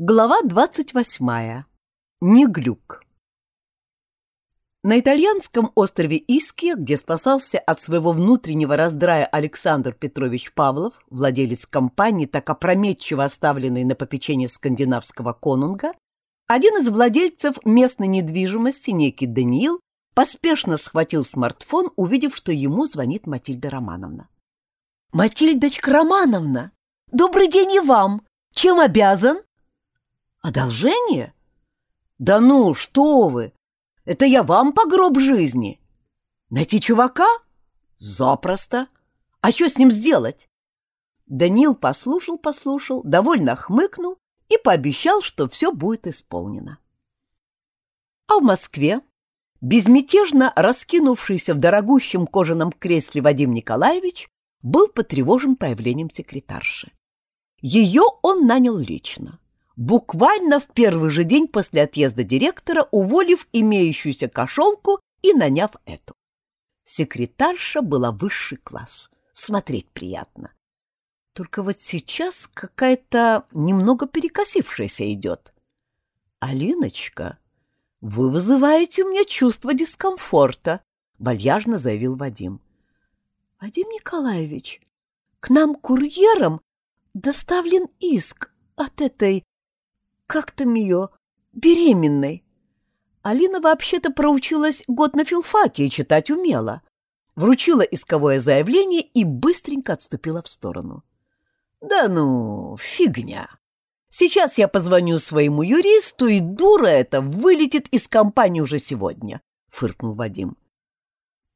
Глава двадцать восьмая. Неглюк. На итальянском острове Иския, где спасался от своего внутреннего раздрая Александр Петрович Павлов, владелец компании, так опрометчиво оставленной на попечение скандинавского конунга, один из владельцев местной недвижимости, некий Даниил, поспешно схватил смартфон, увидев, что ему звонит Матильда Романовна. «Матильдочка Романовна, добрый день и вам! Чем обязан?» Одолжение? Да ну, что вы! Это я вам по гроб жизни. Найти чувака? Запросто. А что с ним сделать? Данил послушал-послушал, довольно хмыкнул и пообещал, что все будет исполнено. А в Москве, безмятежно раскинувшийся в дорогущем кожаном кресле Вадим Николаевич, был потревожен появлением секретарши. Ее он нанял лично буквально в первый же день после отъезда директора, уволив имеющуюся кошелку и наняв эту. Секретарша была высший класс, смотреть приятно. Только вот сейчас какая-то немного перекосившаяся идет. «Алиночка, вы вызываете у меня чувство дискомфорта», — вальяжно заявил Вадим. «Вадим Николаевич, к нам курьером доставлен иск от этой как там ее? Беременной. Алина вообще-то проучилась год на филфаке и читать умела. Вручила исковое заявление и быстренько отступила в сторону. «Да ну, фигня. Сейчас я позвоню своему юристу, и дура эта вылетит из компании уже сегодня», — фыркнул Вадим.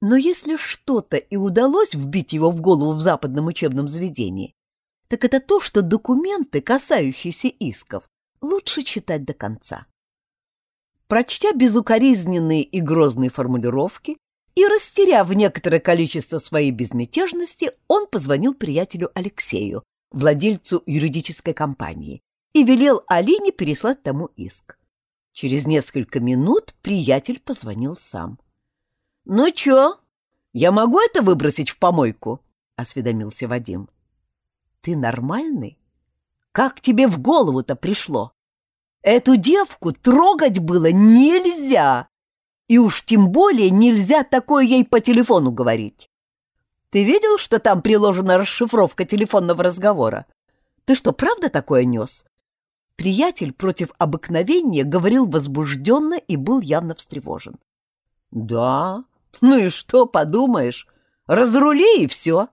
Но если что-то и удалось вбить его в голову в западном учебном заведении, так это то, что документы, касающиеся исков, лучше читать до конца. Прочтя безукоризненные и грозные формулировки и растеряв некоторое количество своей безмятежности, он позвонил приятелю Алексею, владельцу юридической компании, и велел Алине переслать тому иск. Через несколько минут приятель позвонил сам. — Ну чё, я могу это выбросить в помойку? — осведомился Вадим. — Ты нормальный? Как тебе в голову-то пришло? Эту девку трогать было нельзя. И уж тем более нельзя такое ей по телефону говорить. Ты видел, что там приложена расшифровка телефонного разговора? Ты что, правда такое нес? Приятель против обыкновения говорил возбужденно и был явно встревожен. Да, ну и что, подумаешь, разрули и все.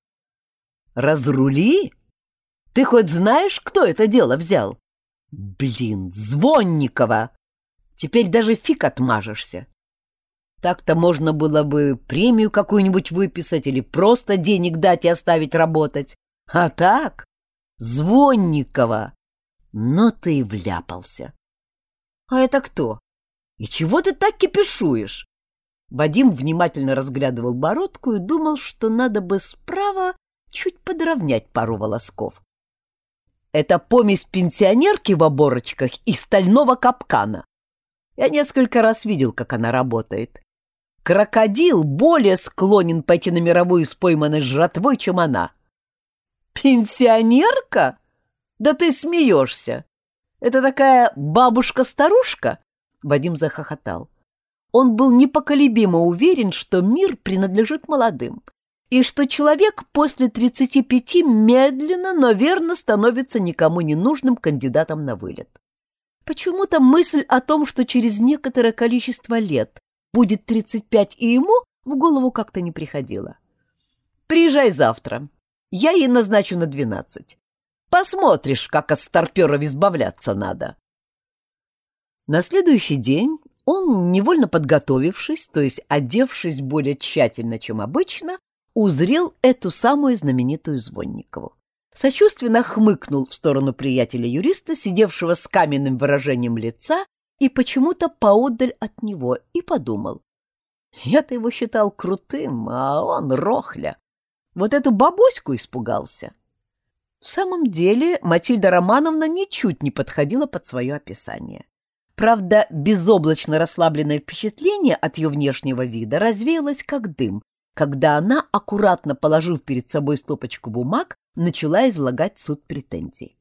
Разрули? Ты хоть знаешь, кто это дело взял? Блин, Звонникова! Теперь даже фиг отмажешься. Так-то можно было бы премию какую-нибудь выписать или просто денег дать и оставить работать. А так? Звонникова! Ну ты и вляпался. А это кто? И чего ты так кипишуешь? Вадим внимательно разглядывал бородку и думал, что надо бы справа чуть подровнять пару волосков. Это помесь пенсионерки в оборочках и стального капкана. Я несколько раз видел, как она работает. Крокодил более склонен пойти на мировую с пойманной жратвой, чем она. Пенсионерка? Да ты смеешься. Это такая бабушка-старушка? Вадим захохотал. Он был непоколебимо уверен, что мир принадлежит молодым, и что человек после 35 медленно, но верно становится никому не нужным кандидатом на вылет. Почему-то мысль о том, что через некоторое количество лет будет 35 и ему, в голову как-то не приходила. «Приезжай завтра. Я ей назначу на 12. Посмотришь, как от старперов избавляться надо». На следующий день он, невольно подготовившись, то есть одевшись более тщательно, чем обычно, узрел эту самую знаменитую Звонникову. Сочувственно хмыкнул в сторону приятеля-юриста, сидевшего с каменным выражением лица и почему-то поодаль от него, и подумал. Я-то его считал крутым, а он рохля. Вот эту бабоську испугался. В самом деле Матильда Романовна ничуть не подходила под свое описание. Правда, безоблачно расслабленное впечатление от ее внешнего вида развеялось как дым, когда она, аккуратно положив перед собой стопочку бумаг, начала излагать суд претензий.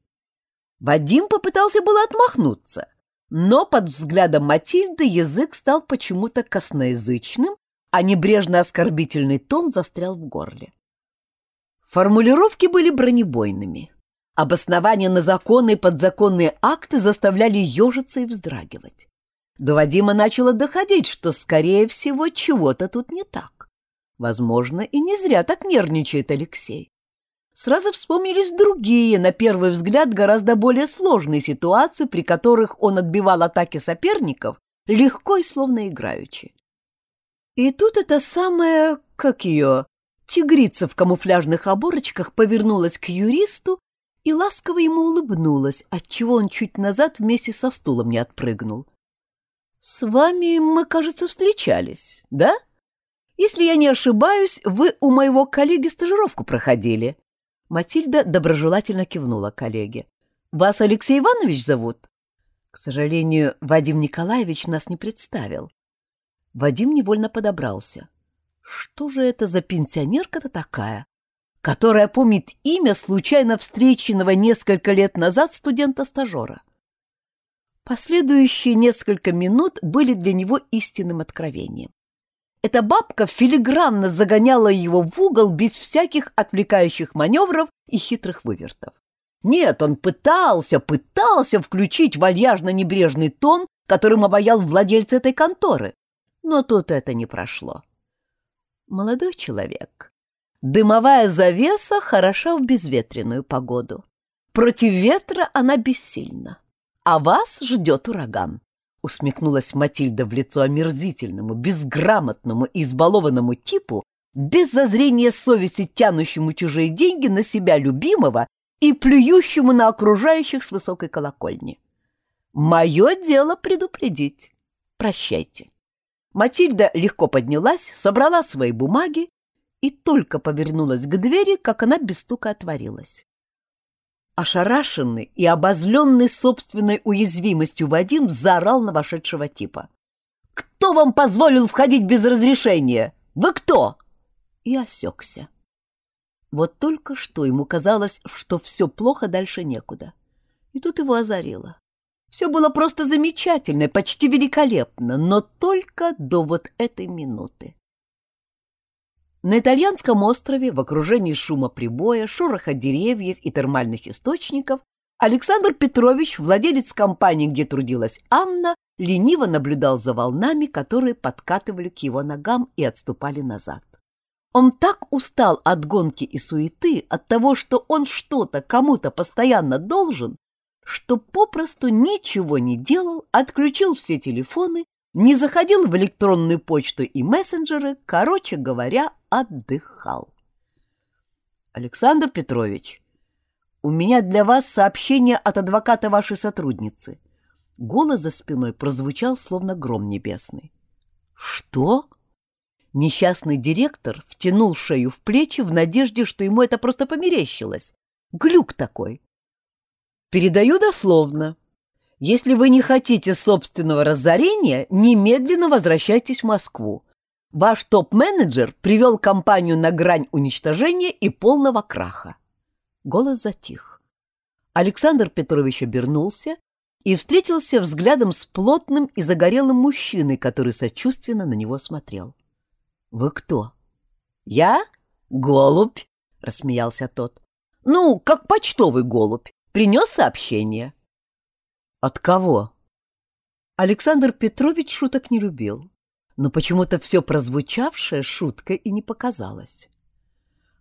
Вадим попытался было отмахнуться, но под взглядом Матильды язык стал почему-то косноязычным, а небрежно-оскорбительный тон застрял в горле. Формулировки были бронебойными. Обоснования на законы и подзаконные акты заставляли ежиться и вздрагивать. До Вадима начало доходить, что, скорее всего, чего-то тут не так. Возможно, и не зря так нервничает Алексей. Сразу вспомнились другие, на первый взгляд, гораздо более сложные ситуации, при которых он отбивал атаки соперников легко и словно играючи. И тут эта самая, как ее, тигрица в камуфляжных оборочках повернулась к юристу и ласково ему улыбнулась, отчего он чуть назад вместе со стулом не отпрыгнул. «С вами мы, кажется, встречались, да? Если я не ошибаюсь, вы у моего коллеги стажировку проходили». Матильда доброжелательно кивнула коллеге. «Вас Алексей Иванович зовут?» К сожалению, Вадим Николаевич нас не представил. Вадим невольно подобрался. Что же это за пенсионерка-то такая, которая помнит имя случайно встреченного несколько лет назад студента-стажера? Последующие несколько минут были для него истинным откровением. Эта бабка филигранно загоняла его в угол без всяких отвлекающих маневров и хитрых вывертов. Нет, он пытался, пытался включить вальяжно-небрежный тон, которым обаял владельца этой конторы, но тут это не прошло. Молодой человек, дымовая завеса хороша в безветренную погоду. Против ветра она бессильна а вас ждет ураган. Усмехнулась Матильда в лицо омерзительному, безграмотному и избалованному типу, без зазрения совести тянущему чужие деньги на себя любимого и плюющему на окружающих с высокой колокольни. «Мое дело предупредить. Прощайте». Матильда легко поднялась, собрала свои бумаги и только повернулась к двери, как она без стука отворилась. Ошарашенный и обозленный собственной уязвимостью Вадим заорал на вошедшего типа. «Кто вам позволил входить без разрешения? Вы кто?» И осекся. Вот только что ему казалось, что все плохо, дальше некуда. И тут его озарило. Все было просто замечательно, почти великолепно, но только до вот этой минуты. На итальянском острове, в окружении шума прибоя, шороха деревьев и термальных источников, Александр Петрович, владелец компании, где трудилась Анна, лениво наблюдал за волнами, которые подкатывали к его ногам и отступали назад. Он так устал от гонки и суеты, от того, что он что-то кому-то постоянно должен, что попросту ничего не делал, отключил все телефоны не заходил в электронную почту и мессенджеры, короче говоря, отдыхал. Александр Петрович, у меня для вас сообщение от адвоката вашей сотрудницы. Голос за спиной прозвучал, словно гром небесный. Что? Несчастный директор втянул шею в плечи в надежде, что ему это просто померещилось. Глюк такой. Передаю дословно. Если вы не хотите собственного разорения, немедленно возвращайтесь в Москву. Ваш топ-менеджер привел компанию на грань уничтожения и полного краха. Голос затих. Александр Петрович обернулся и встретился взглядом с плотным и загорелым мужчиной, который сочувственно на него смотрел. — Вы кто? — Я? Голубь, — рассмеялся тот. — Ну, как почтовый голубь. Принес сообщение. — от кого? Александр Петрович шуток не любил, но почему-то все прозвучавшее шуткой и не показалось.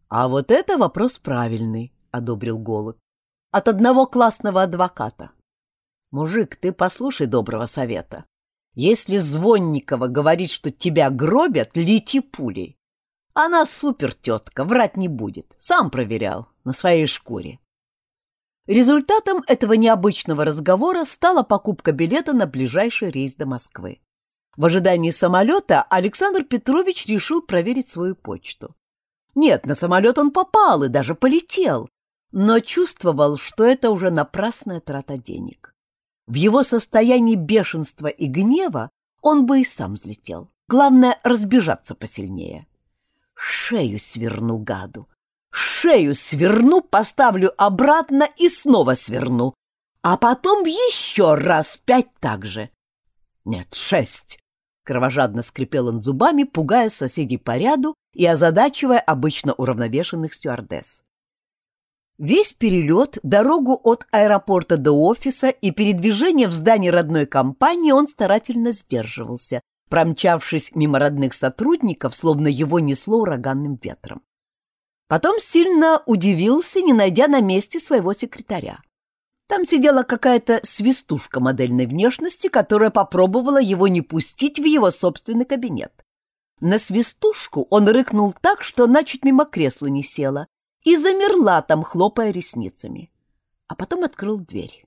А вот это вопрос правильный, одобрил голубь. От одного классного адвоката. Мужик, ты послушай доброго совета. Если Звонникова говорит, что тебя гробят, лети пулей. Она супер тетка, врать не будет. Сам проверял, на своей шкуре. Результатом этого необычного разговора стала покупка билета на ближайший рейс до Москвы. В ожидании самолета Александр Петрович решил проверить свою почту. Нет, на самолет он попал и даже полетел, но чувствовал, что это уже напрасная трата денег. В его состоянии бешенства и гнева он бы и сам взлетел. Главное — разбежаться посильнее. Шею сверну гаду, Шею сверну, поставлю обратно и снова сверну. а потом еще раз пять так же. Нет, шесть. Кровожадно скрипел он зубами, пугая соседей по ряду и озадачивая обычно уравновешенных стюардесс. Весь перелет, дорогу от аэропорта до офиса и передвижение в здании родной компании он старательно сдерживался, промчавшись мимо родных сотрудников, словно его несло ураганным ветром. Потом сильно удивился, не найдя на месте своего секретаря. Там сидела какая-то свистушка модельной внешности, которая попробовала его не пустить в его собственный кабинет. На свистушку он рыкнул так, что она чуть мимо кресла не села, и замерла там, хлопая ресницами. А потом открыл дверь.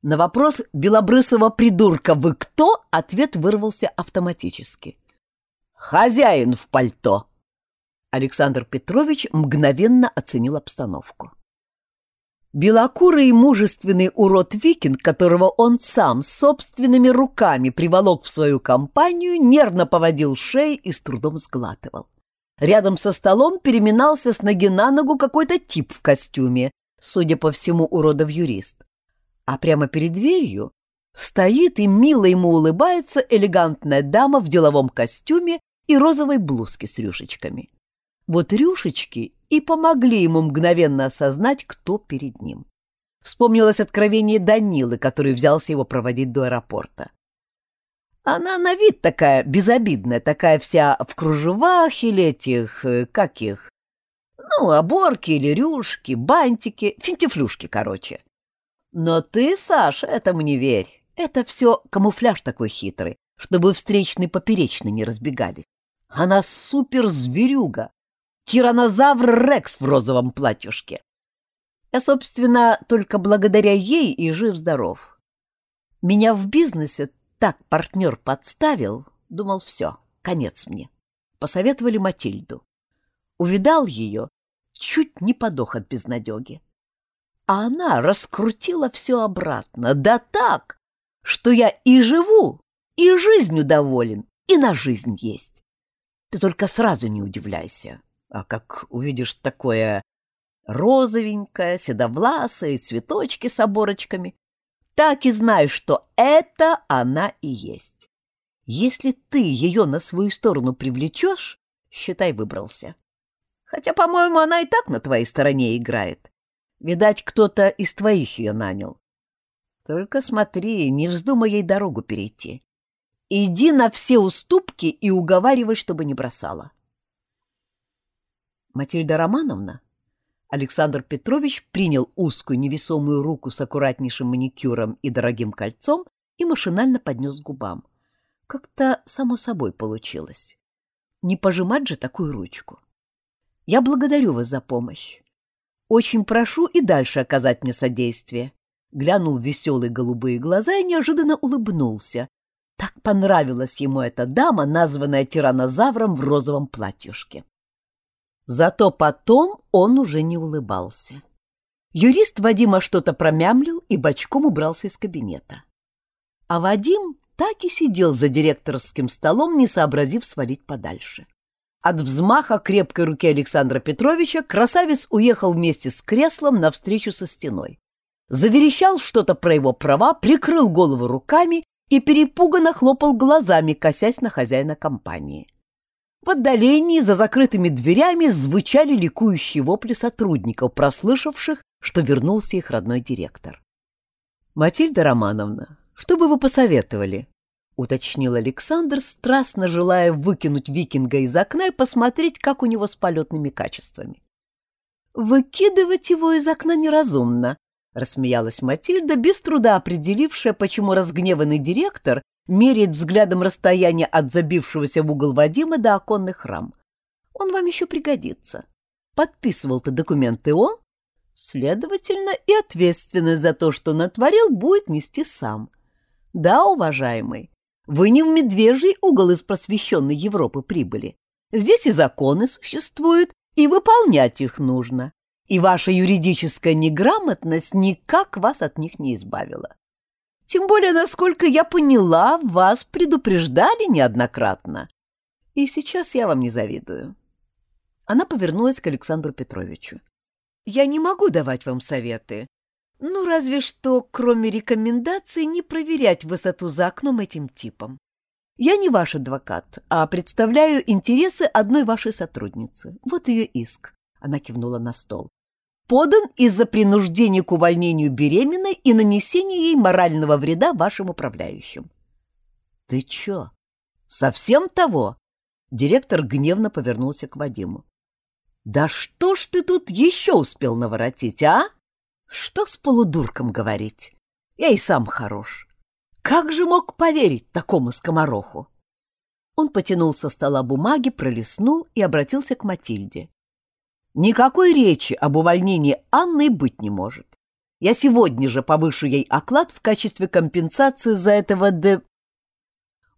На вопрос белобрысого придурка «Вы кто?» ответ вырвался автоматически. «Хозяин в пальто!» Александр Петрович мгновенно оценил обстановку. Белокурый и мужественный урод-викинг, которого он сам собственными руками приволок в свою компанию, нервно поводил шеей и с трудом сглатывал. Рядом со столом переминался с ноги на ногу какой-то тип в костюме, судя по всему, уродов юрист. А прямо перед дверью стоит и мило ему улыбается элегантная дама в деловом костюме и розовой блузке с рюшечками. Вот рюшечки и помогли ему мгновенно осознать, кто перед ним. Вспомнилось откровение Данилы, который взялся его проводить до аэропорта. Она на вид такая безобидная, такая вся в кружевах или этих, э, как их, ну, оборки или рюшки, бантики, финтифлюшки, короче. Но ты, Саша, этому не верь. Это все камуфляж такой хитрый, чтобы встречные поперечные не разбегались. Она супер-зверюга, тиранозавр Рекс в розовом платьюшке. Я, собственно, только благодаря ей и жив-здоров. Меня в бизнесе так партнер подставил, думал, все, конец мне. Посоветовали Матильду. Увидал ее, чуть не подох от безнадеги. А она раскрутила все обратно, да так, что я и живу, и жизнью доволен, и на жизнь есть. Ты только сразу не удивляйся, а как увидишь такое розовенькое, седовласое, цветочки с оборочками, так и знаешь, что это она и есть. Если ты ее на свою сторону привлечешь, считай, выбрался. Хотя, по-моему, она и так на твоей стороне играет. Видать, кто-то из твоих ее нанял. Только смотри, не вздумай ей дорогу перейти. Иди на все уступки и уговаривай, чтобы не бросала. Матильда Романовна Александр Петрович принял узкую невесомую руку с аккуратнейшим маникюром и дорогим кольцом и машинально поднес к губам. Как-то само собой получилось. Не пожимать же такую ручку. Я благодарю вас за помощь. Очень прошу и дальше оказать мне содействие. Глянул в веселые голубые глаза и неожиданно улыбнулся. Так понравилась ему эта дама, названная тиранозавром в розовом платьюшке. Зато потом он уже не улыбался. Юрист Вадима что-то промямлил и бочком убрался из кабинета. А Вадим так и сидел за директорским столом, не сообразив свалить подальше. От взмаха крепкой руки Александра Петровича красавец уехал вместе с креслом навстречу со стеной. Заверещал что-то про его права, прикрыл голову руками и перепуганно хлопал глазами, косясь на хозяина компании. В отдалении, за закрытыми дверями, звучали ликующие вопли сотрудников, прослышавших, что вернулся их родной директор. «Матильда Романовна, что бы вы посоветовали?» — уточнил Александр, страстно желая выкинуть викинга из окна и посмотреть, как у него с полетными качествами. «Выкидывать его из окна неразумно», — рассмеялась Матильда, без труда определившая, почему разгневанный директор меряет взглядом расстояние от забившегося в угол Вадима до оконных рам. Он вам еще пригодится. Подписывал-то документы он, следовательно, и ответственность за то, что натворил, будет нести сам. Да, уважаемый, вы не в медвежий угол из просвещенной Европы прибыли. Здесь и законы существуют, и выполнять их нужно. И ваша юридическая неграмотность никак вас от них не избавила. Тем более, насколько я поняла, вас предупреждали неоднократно. И сейчас я вам не завидую. Она повернулась к Александру Петровичу. Я не могу давать вам советы. Ну, разве что, кроме рекомендаций, не проверять высоту за окном этим типом. Я не ваш адвокат, а представляю интересы одной вашей сотрудницы. Вот ее иск. Она кивнула на стол. Подан из-за принуждения к увольнению беременной и нанесения ей морального вреда вашим управляющим. Ты чё? Совсем того? Директор гневно повернулся к Вадиму. Да что ж ты тут еще успел наворотить, а? Что с полудурком говорить? Я и сам хорош. Как же мог поверить такому скомороху? Он потянул со стола бумаги, пролистнул и обратился к Матильде. Никакой речи об увольнении Анны быть не может. Я сегодня же повышу ей оклад в качестве компенсации за этого де...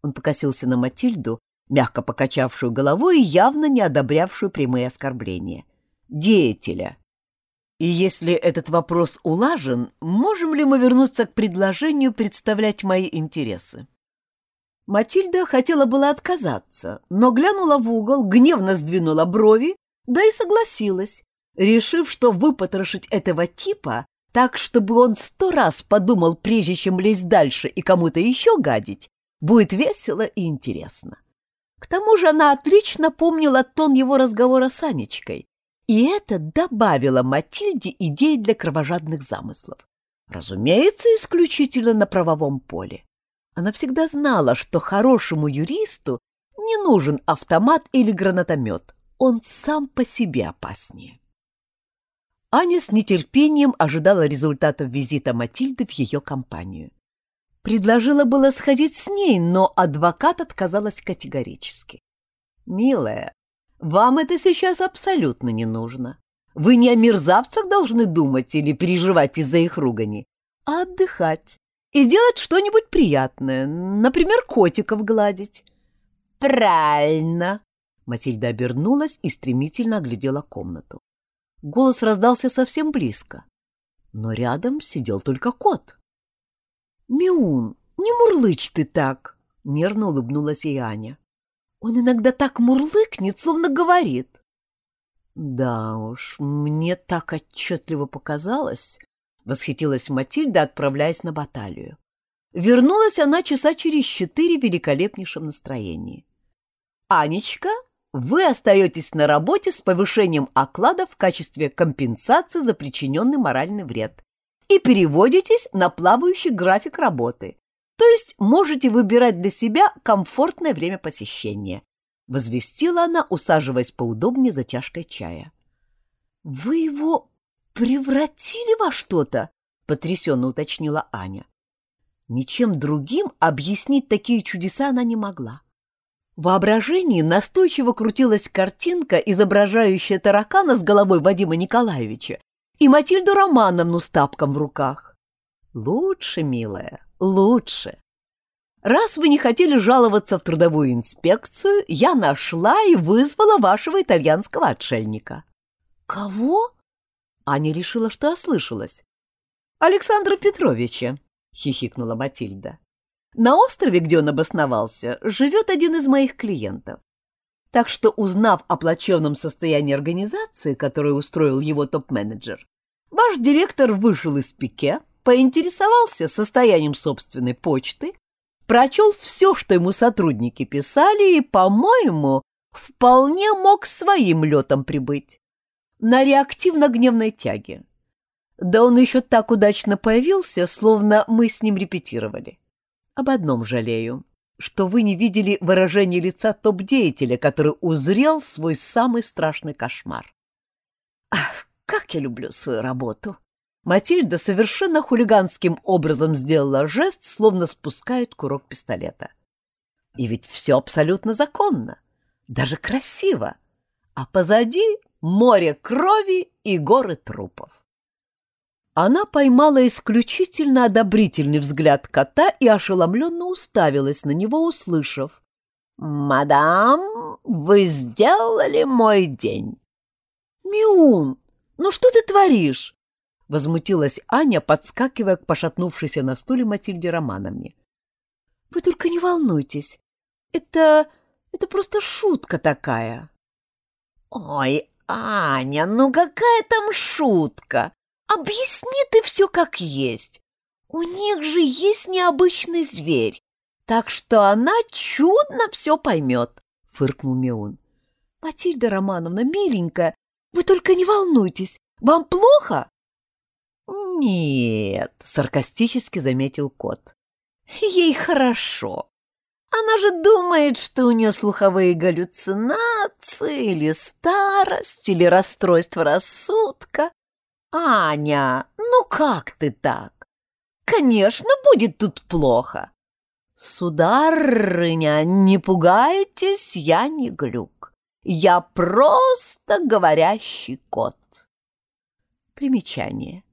Он покосился на Матильду, мягко покачавшую головой и явно не одобрявшую прямые оскорбления. Деятеля. И если этот вопрос улажен, можем ли мы вернуться к предложению представлять мои интересы? Матильда хотела было отказаться, но глянула в угол, гневно сдвинула брови, да и согласилась, решив, что выпотрошить этого типа так, чтобы он сто раз подумал, прежде чем лезть дальше и кому-то еще гадить, будет весело и интересно. К тому же она отлично помнила тон его разговора с Анечкой, и это добавило Матильде идей для кровожадных замыслов. Разумеется, исключительно на правовом поле. Она всегда знала, что хорошему юристу не нужен автомат или гранатомет. Он сам по себе опаснее. Аня с нетерпением ожидала результатов визита Матильды в ее компанию. Предложила было сходить с ней, но адвокат отказалась категорически. «Милая, вам это сейчас абсолютно не нужно. Вы не о мерзавцах должны думать или переживать из-за их ругани, а отдыхать и делать что-нибудь приятное, например, котиков гладить. Правильно. Матильда обернулась и стремительно оглядела комнату. Голос раздался совсем близко, но рядом сидел только кот. «Миун, не мурлычь ты так!» — нервно улыбнулась ей Аня. Он иногда так мурлыкнет, словно говорит. Да уж, мне так отчетливо показалось, восхитилась Матильда, отправляясь на баталию. Вернулась она часа через четыре в великолепнейшем настроении. «Анечка, вы остаетесь на работе с повышением оклада в качестве компенсации за причиненный моральный вред и переводитесь на плавающий график работы. То есть можете выбирать для себя комфортное время посещения, возвестила она, усаживаясь поудобнее за чашкой чая. Вы его превратили во что-то? потрясенно уточнила Аня. Ничем другим объяснить такие чудеса она не могла. В воображении настойчиво крутилась картинка, изображающая таракана с головой Вадима Николаевича и Матильду Романовну с тапком в руках. Лучше, милая, лучше. Раз вы не хотели жаловаться в трудовую инспекцию, я нашла и вызвала вашего итальянского отшельника. Кого? Аня решила, что ослышалась. Александра Петровича, хихикнула Матильда. На острове, где он обосновался, живет один из моих клиентов. Так что, узнав о плачевном состоянии организации, которую устроил его топ-менеджер, ваш директор вышел из пике, поинтересовался состоянием собственной почты, прочел все, что ему сотрудники писали, и, по-моему, вполне мог своим летом прибыть. На реактивно-гневной тяге. Да он еще так удачно появился, словно мы с ним репетировали. Об одном жалею, что вы не видели выражение лица топ-деятеля, который узрел свой самый страшный кошмар. Ах, как я люблю свою работу! Матильда совершенно хулиганским образом сделала жест, словно спускает курок пистолета. И ведь все абсолютно законно, даже красиво, а позади море крови и горы трупов. Она поймала исключительно одобрительный взгляд кота и ошеломленно уставилась на него, услышав. «Мадам, вы сделали мой день!» «Миун, ну что ты творишь?» — возмутилась Аня, подскакивая к пошатнувшейся на стуле Матильде Романовне. — Вы только не волнуйтесь. Это... это просто шутка такая. — Ой, Аня, ну какая там шутка? Объясни ты все как есть. У них же есть необычный зверь, так что она чудно все поймет, — фыркнул Миун. — Матильда Романовна, миленькая, вы только не волнуйтесь, вам плохо? — Нет, — саркастически заметил кот. — Ей хорошо. Она же думает, что у нее слуховые галлюцинации или старость, или расстройство рассудка. Аня, ну как ты так? Конечно, будет тут плохо. Сударыня, не пугайтесь, я не глюк. Я просто говорящий кот. Примечание.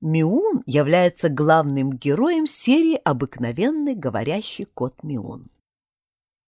Миун является главным героем серии «Обыкновенный говорящий кот Миун».